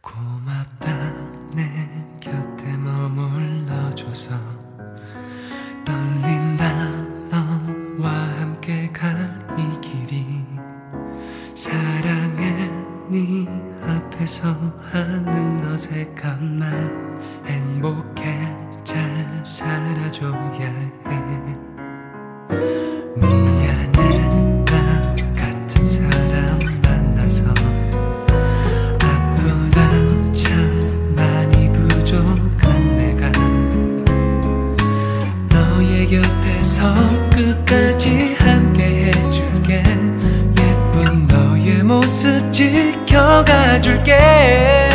고맙다. 내 곁에 머물러줘서 떨린다. 너와 함께 갈 이 길이 사랑해. 네 앞에서 하는 어색한 말. 행복해. 잘 살아줘야 해. 부족한 내가 너의 곁에서 끝까지 함께 해줄게. 예쁜 너의 모습 지켜가 줄게.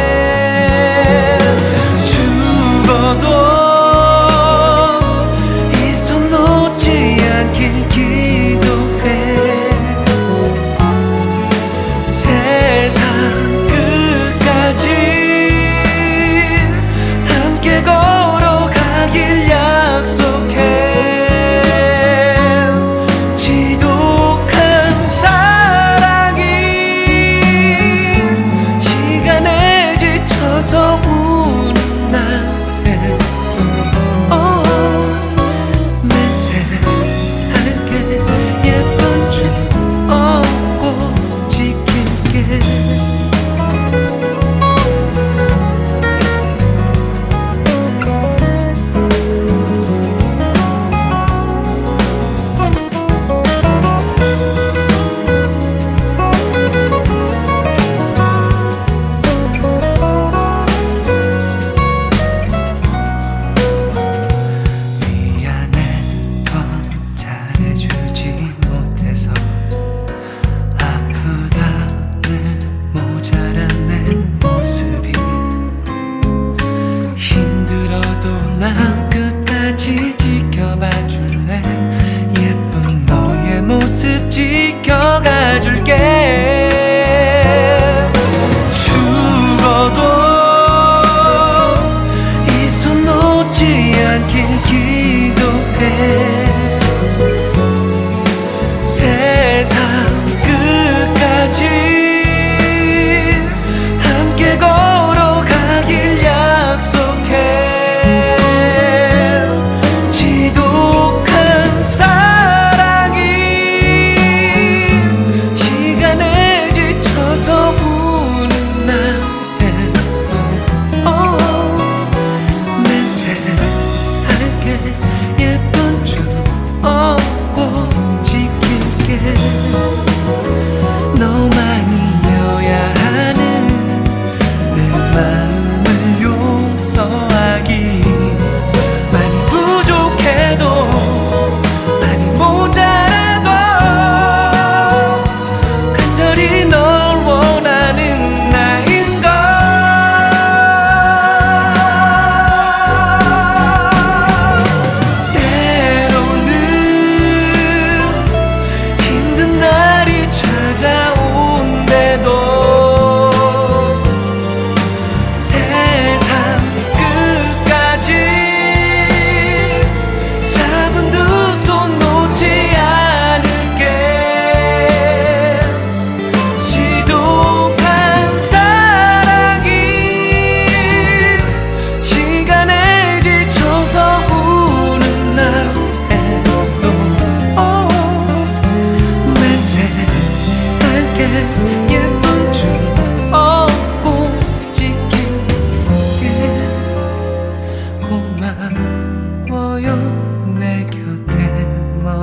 해줄게.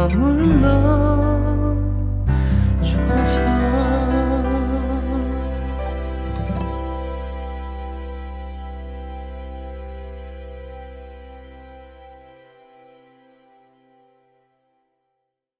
머물러 좋아서 음.